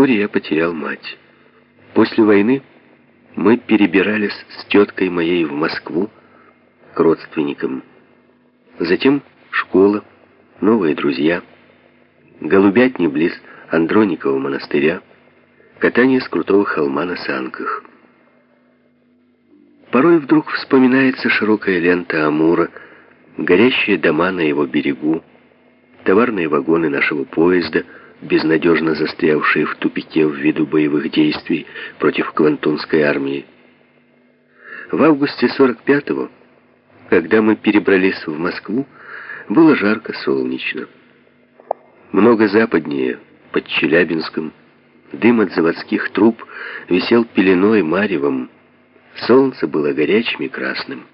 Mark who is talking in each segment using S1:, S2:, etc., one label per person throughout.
S1: Вскоре я потерял мать. После войны мы перебирались с теткой моей в Москву к родственникам. Затем школа, новые друзья, голубятни близ Андроникова монастыря, катание с крутого холма на санках. Порой вдруг вспоминается широкая лента Амура, горящие дома на его берегу, товарные вагоны нашего поезда, безнадежно застрявшие в тупике в виду боевых действий против Квантунской армии. В августе 45-го, когда мы перебрались в Москву, было жарко, солнечно. Много западнее, под Челябинском, дым от заводских труб висел пеленой маревом, солнце было горячим и красным.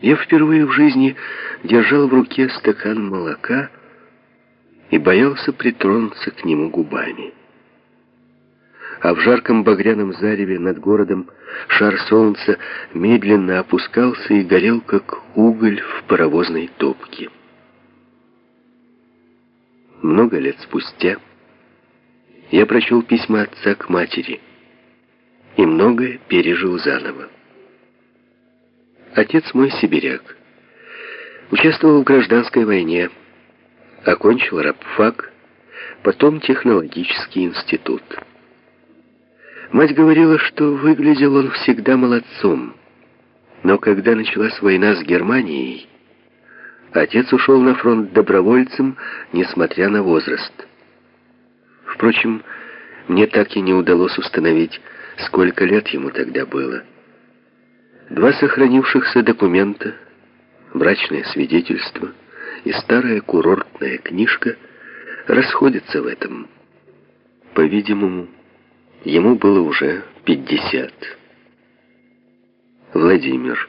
S1: Я впервые в жизни держал в руке стакан молока и боялся притронуться к нему губами. А в жарком багряном зареве над городом шар солнца медленно опускался и горел, как уголь в паровозной топке. Много лет спустя я прочел письма отца к матери и многое пережил заново. Отец мой сибиряк. Участвовал в гражданской войне, окончил рабфак, потом технологический институт. Мать говорила, что выглядел он всегда молодцом, но когда началась война с Германией, отец ушел на фронт добровольцем, несмотря на возраст. Впрочем, мне так и не удалось установить, сколько лет ему тогда было. Два сохранившихся документа, брачное свидетельство и старая курортная книжка расходятся в этом. По-видимому, ему было уже 50. Владимир.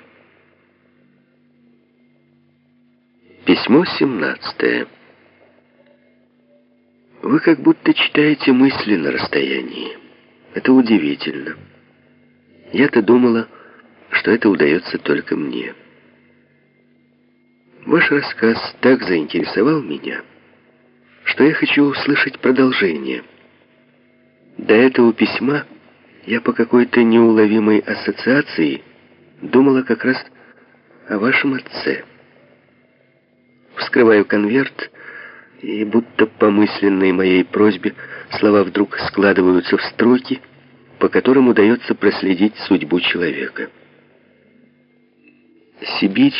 S1: Письмо 17. Вы как будто читаете мысли на расстоянии. Это удивительно. Я-то думала, что это удается только мне. Ваш рассказ так заинтересовал меня, что я хочу услышать продолжение. До этого письма я по какой-то неуловимой ассоциации думала как раз о вашем отце. Вскрываю конверт, и будто по мысленной моей просьбе слова вдруг складываются в строки, по которым удается проследить судьбу человека. Сибирь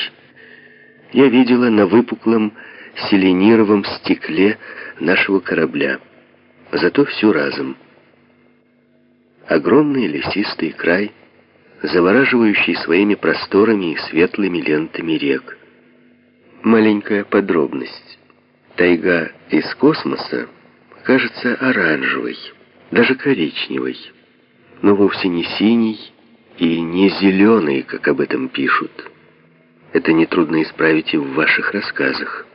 S1: я видела на выпуклом селенировом стекле нашего корабля, зато всю разом. Огромный лесистый край, завораживающий своими просторами и светлыми лентами рек. Маленькая подробность. Тайга из космоса кажется оранжевой, даже коричневой, но вовсе не синий и не зеленый, как об этом пишут. Это нетрудно исправить и в ваших рассказах.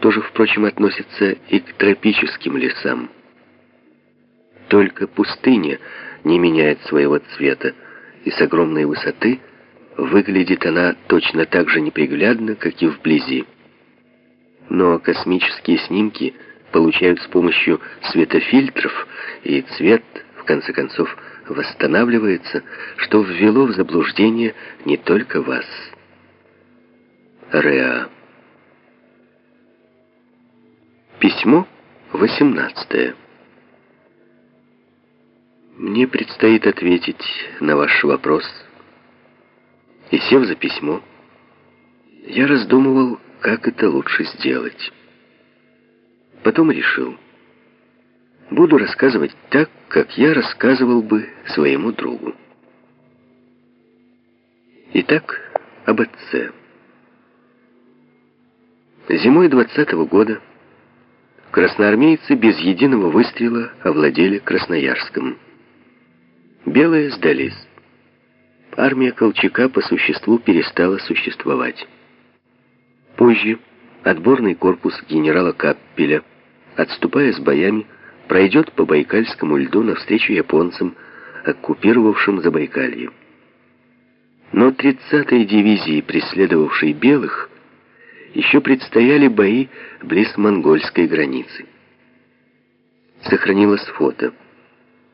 S1: Тоже, впрочем, относится и к тропическим лесам. Только пустыня не меняет своего цвета, и с огромной высоты выглядит она точно так же неприглядно, как и вблизи. Но космические снимки получают с помощью светофильтров, и цвет, в конце концов, восстанавливается, что ввело в заблуждение не только вас. Реа. Письмо 18. Мне предстоит ответить на ваш вопрос. И сев за письмо, я раздумывал, как это лучше сделать. Потом решил, буду рассказывать так, как я рассказывал бы своему другу. Итак, об отце. Зимой 20 -го года красноармейцы без единого выстрела овладели Красноярском. Белые сдались. Армия Колчака по существу перестала существовать. Позже отборный корпус генерала Каппеля, отступая с боями, пройдет по Байкальскому льду навстречу японцам, оккупировавшим Забайкалье. Но 30-й дивизии, преследовавшей белых, еще предстояли бои близ монгольской границы. сохранилось фото.